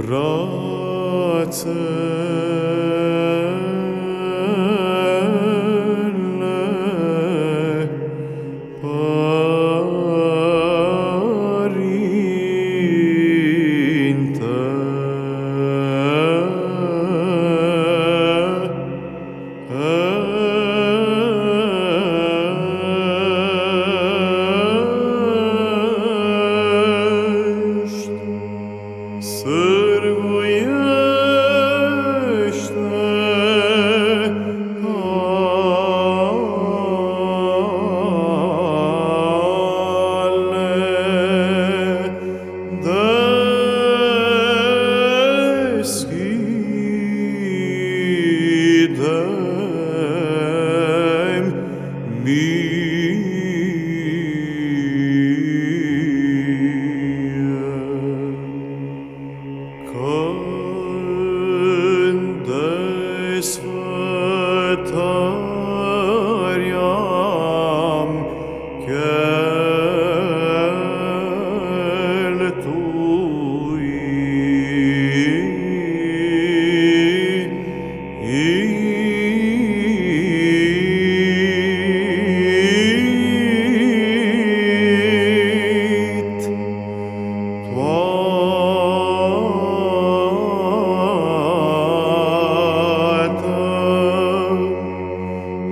brațe. ergo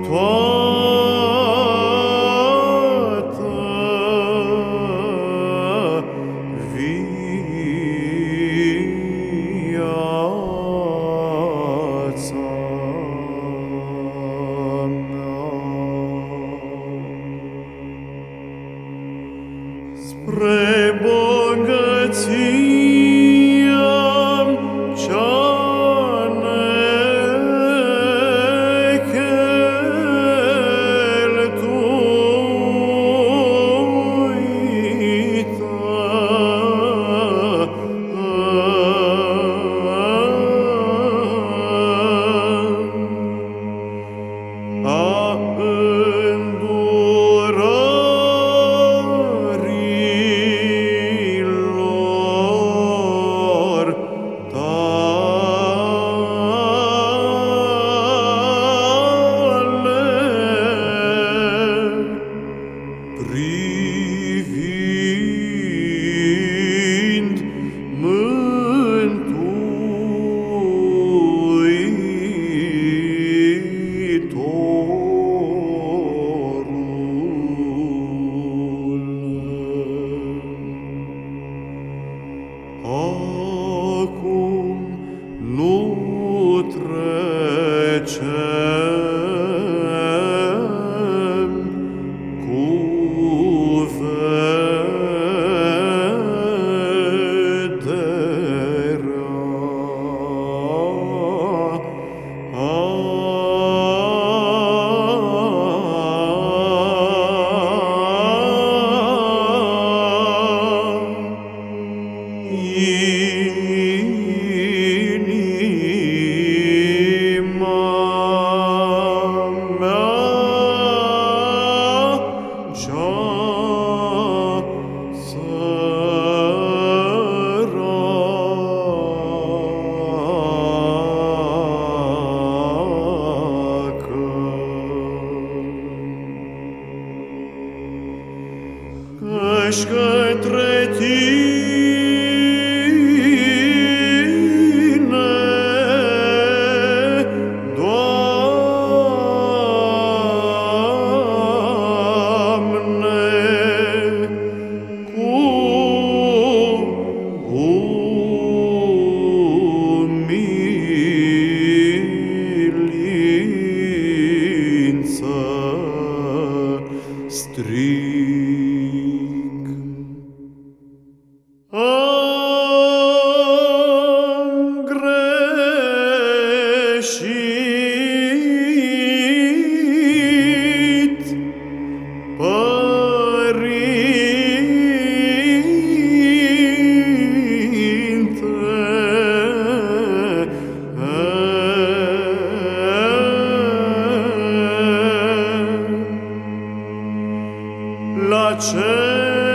Pour Amen. Mieszka entre cum umilință stringi. say